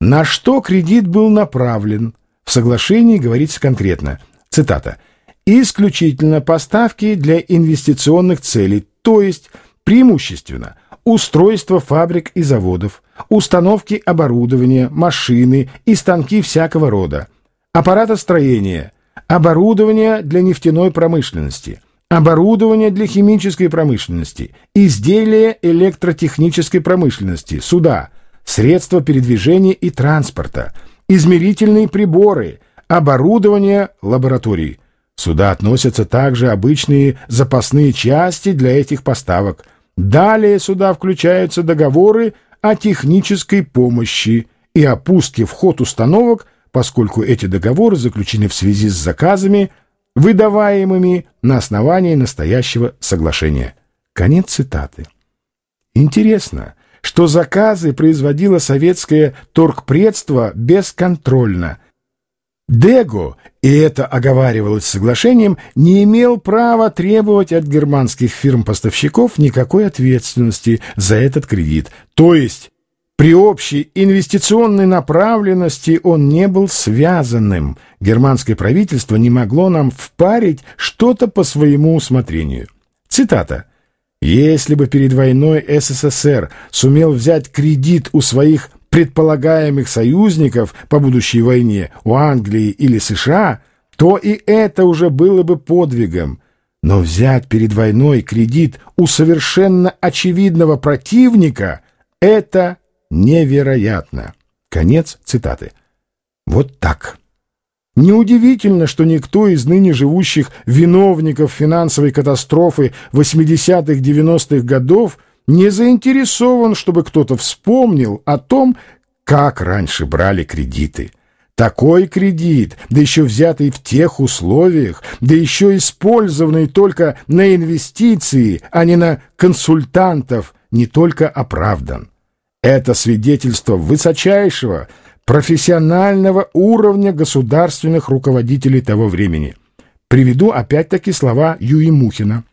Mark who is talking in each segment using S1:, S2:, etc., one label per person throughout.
S1: На что кредит был направлен? В соглашении говорится конкретно. Цитата. «Исключительно поставки для инвестиционных целей, то есть преимущественно устройство фабрик и заводов, установки оборудования, машины и станки всякого рода, аппаратостроение, оборудование для нефтяной промышленности, оборудование для химической промышленности, изделия электротехнической промышленности, суда, средства передвижения и транспорта, измерительные приборы, оборудование лабораторий. Сюда относятся также обычные запасные части для этих поставок. Далее сюда включаются договоры о технической помощи и о пуске в ход установок, поскольку эти договоры заключены в связи с заказами, выдаваемыми на основании настоящего соглашения. Конец цитаты. Интересно, что заказы производило советское торгпредство бесконтрольно. Дего, и это оговаривалось соглашением, не имел права требовать от германских фирм-поставщиков никакой ответственности за этот кредит. То есть при общей инвестиционной направленности он не был связанным. Германское правительство не могло нам впарить что-то по своему усмотрению. Цитата. Если бы перед войной СССР сумел взять кредит у своих предполагаемых союзников по будущей войне, у Англии или США, то и это уже было бы подвигом. Но взять перед войной кредит у совершенно очевидного противника – это невероятно. Конец цитаты. Вот так. Неудивительно, что никто из ныне живущих виновников финансовой катастрофы 80-х-90-х годов не заинтересован, чтобы кто-то вспомнил о том, как раньше брали кредиты. Такой кредит, да еще взятый в тех условиях, да еще использованный только на инвестиции, а не на консультантов, не только оправдан. Это свидетельство высочайшего, профессионального уровня государственных руководителей того времени. Приведу опять-таки слова Юи Мухина.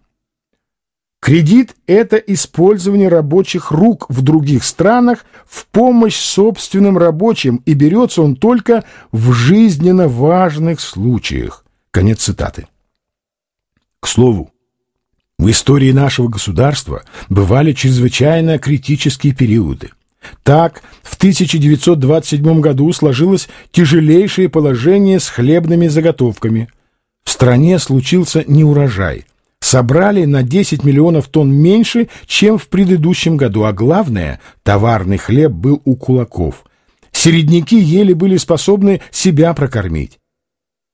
S1: Кредит – это использование рабочих рук в других странах в помощь собственным рабочим, и берется он только в жизненно важных случаях. Конец цитаты. К слову, в истории нашего государства бывали чрезвычайно критические периоды. Так, в 1927 году сложилось тяжелейшее положение с хлебными заготовками. В стране случился неурожай. Собрали на 10 миллионов тонн меньше, чем в предыдущем году, а главное, товарный хлеб был у кулаков. Середняки еле были способны себя прокормить.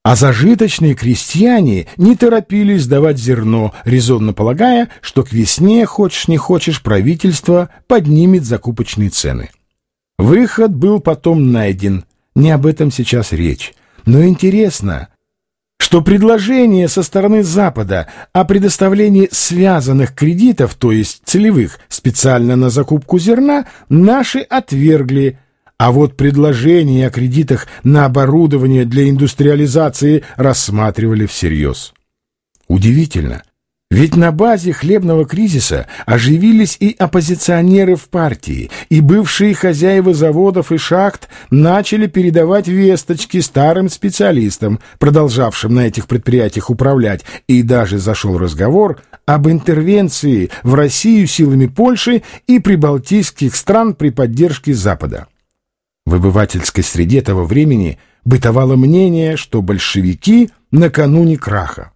S1: А зажиточные крестьяне не торопились давать зерно, резонно полагая, что к весне, хочешь не хочешь, правительство поднимет закупочные цены. Выход был потом найден, не об этом сейчас речь. Но интересно, что предложение со стороны Запада о предоставлении связанных кредитов, то есть целевых, специально на закупку зерна, наши отвергли – а вот предложения о кредитах на оборудование для индустриализации рассматривали всерьез. Удивительно, ведь на базе хлебного кризиса оживились и оппозиционеры в партии, и бывшие хозяева заводов и шахт начали передавать весточки старым специалистам, продолжавшим на этих предприятиях управлять, и даже зашел разговор об интервенции в Россию силами Польши и прибалтийских стран при поддержке Запада. В обывательской среде того времени бытовало мнение, что большевики накануне краха.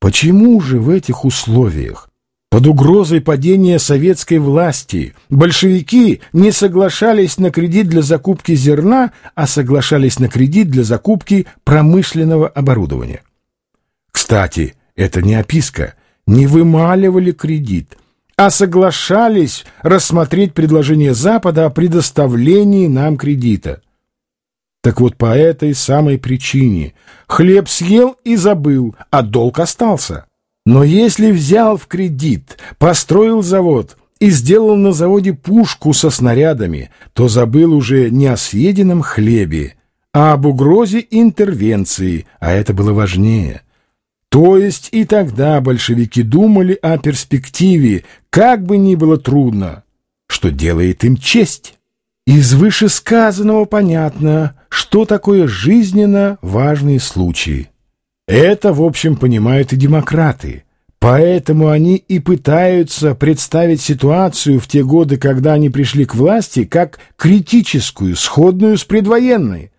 S1: Почему же в этих условиях, под угрозой падения советской власти, большевики не соглашались на кредит для закупки зерна, а соглашались на кредит для закупки промышленного оборудования? Кстати, это не описка, не вымаливали кредит – а соглашались рассмотреть предложение Запада о предоставлении нам кредита. Так вот по этой самой причине хлеб съел и забыл, а долг остался. Но если взял в кредит, построил завод и сделал на заводе пушку со снарядами, то забыл уже не о съеденном хлебе, а об угрозе интервенции, а это было важнее. То есть и тогда большевики думали о перспективе, как бы ни было трудно, что делает им честь. Из вышесказанного понятно, что такое жизненно важные случаи. Это, в общем, понимают и демократы. Поэтому они и пытаются представить ситуацию в те годы, когда они пришли к власти, как критическую, сходную с предвоенной.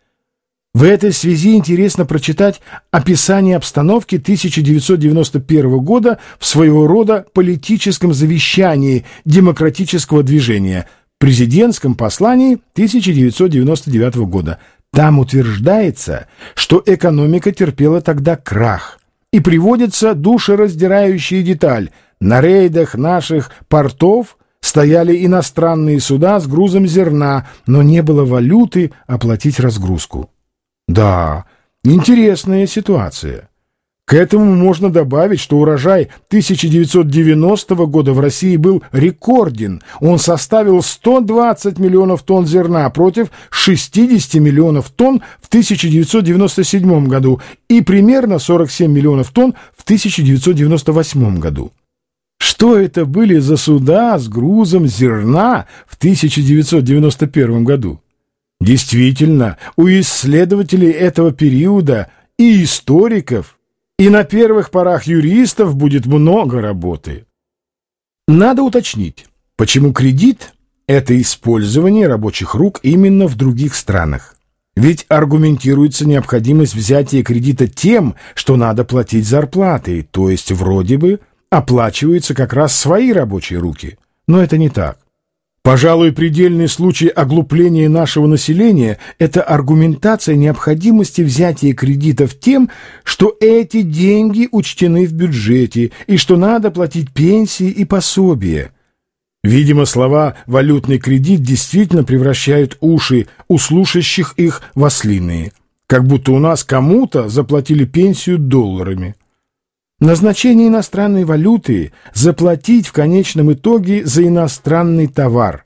S1: В этой связи интересно прочитать описание обстановки 1991 года в своего рода политическом завещании демократического движения – президентском послании 1999 года. Там утверждается, что экономика терпела тогда крах. И приводится душераздирающая деталь. На рейдах наших портов стояли иностранные суда с грузом зерна, но не было валюты оплатить разгрузку. Да, интересная ситуация. К этому можно добавить, что урожай 1990 года в России был рекорден. Он составил 120 миллионов тонн зерна против 60 миллионов тонн в 1997 году и примерно 47 миллионов тонн в 1998 году. Что это были за суда с грузом зерна в 1991 году? Действительно, у исследователей этого периода и историков и на первых порах юристов будет много работы. Надо уточнить, почему кредит – это использование рабочих рук именно в других странах. Ведь аргументируется необходимость взятия кредита тем, что надо платить зарплаты, то есть вроде бы оплачиваются как раз свои рабочие руки. Но это не так. Пожалуй, предельный случай оглупления нашего населения – это аргументация необходимости взятия кредитов тем, что эти деньги учтены в бюджете и что надо платить пенсии и пособия. Видимо, слова «валютный кредит» действительно превращают уши у слушающих их в ослиные, как будто у нас кому-то заплатили пенсию долларами. Назначение иностранной валюты – заплатить в конечном итоге за иностранный товар.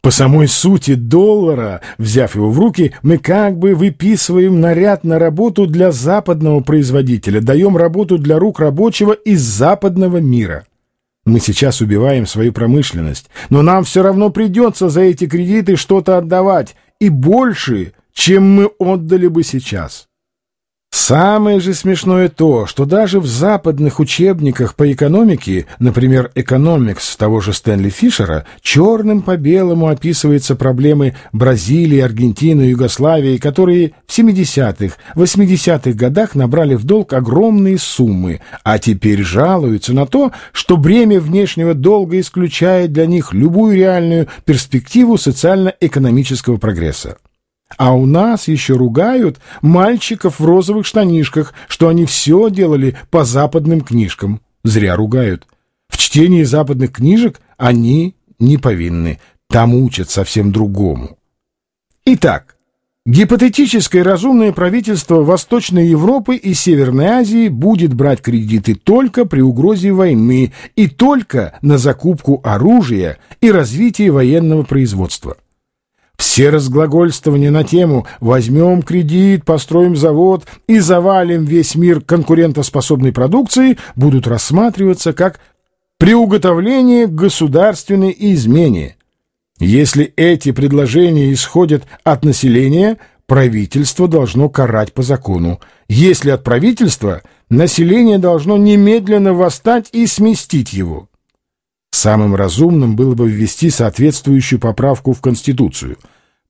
S1: По самой сути доллара, взяв его в руки, мы как бы выписываем наряд на работу для западного производителя, даем работу для рук рабочего из западного мира. Мы сейчас убиваем свою промышленность, но нам все равно придется за эти кредиты что-то отдавать, и больше, чем мы отдали бы сейчас. Самое же смешное то, что даже в западных учебниках по экономике, например, «Экономикс» того же Стэнли Фишера, черным по белому описываются проблемы Бразилии, Аргентины, Югославии, которые в 70-х, 80-х годах набрали в долг огромные суммы, а теперь жалуются на то, что бремя внешнего долга исключает для них любую реальную перспективу социально-экономического прогресса. А у нас еще ругают мальчиков в розовых штанишках, что они все делали по западным книжкам. Зря ругают. В чтении западных книжек они не повинны. Там учат совсем другому. Итак, гипотетическое разумное правительство Восточной Европы и Северной Азии будет брать кредиты только при угрозе войны и только на закупку оружия и развитие военного производства. Все разглагольствования на тему «возьмем кредит, построим завод и завалим весь мир конкурентоспособной продукции» будут рассматриваться как приуготовление к государственной измене. Если эти предложения исходят от населения, правительство должно карать по закону. Если от правительства, население должно немедленно восстать и сместить его. Самым разумным было бы ввести соответствующую поправку в Конституцию.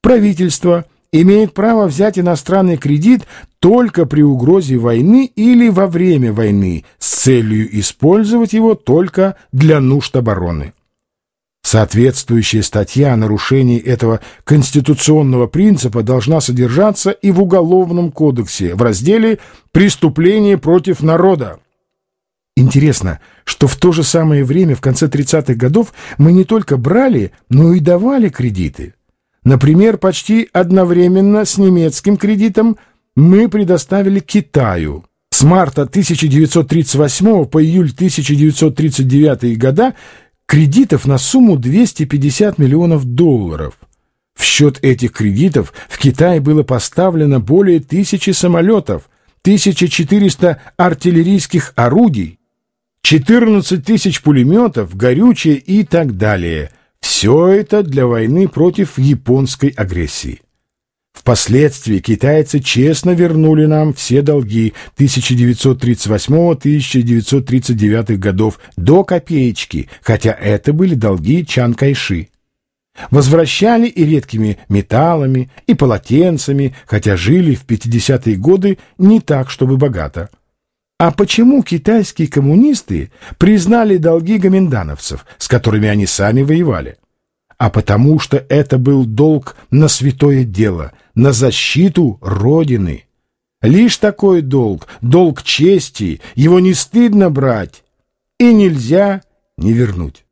S1: Правительство имеет право взять иностранный кредит только при угрозе войны или во время войны с целью использовать его только для нужд обороны. Соответствующая статья о нарушении этого конституционного принципа должна содержаться и в Уголовном кодексе в разделе «Преступление против народа». Интересно, что в то же самое время, в конце 30-х годов, мы не только брали, но и давали кредиты. Например, почти одновременно с немецким кредитом мы предоставили Китаю. С марта 1938 по июль 1939 года кредитов на сумму 250 миллионов долларов. В счет этих кредитов в Китае было поставлено более тысячи самолетов, 1400 артиллерийских орудий, 14 тысяч пулеметов, горючее и так далее. Все это для войны против японской агрессии. Впоследствии китайцы честно вернули нам все долги 1938-1939 годов до копеечки, хотя это были долги Чан Кайши. Возвращали и редкими металлами, и полотенцами, хотя жили в 50-е годы не так, чтобы богато. А почему китайские коммунисты признали долги гоминдановцев, с которыми они сами воевали? А потому что это был долг на святое дело, на защиту Родины. Лишь такой долг, долг чести, его не стыдно брать и нельзя не вернуть.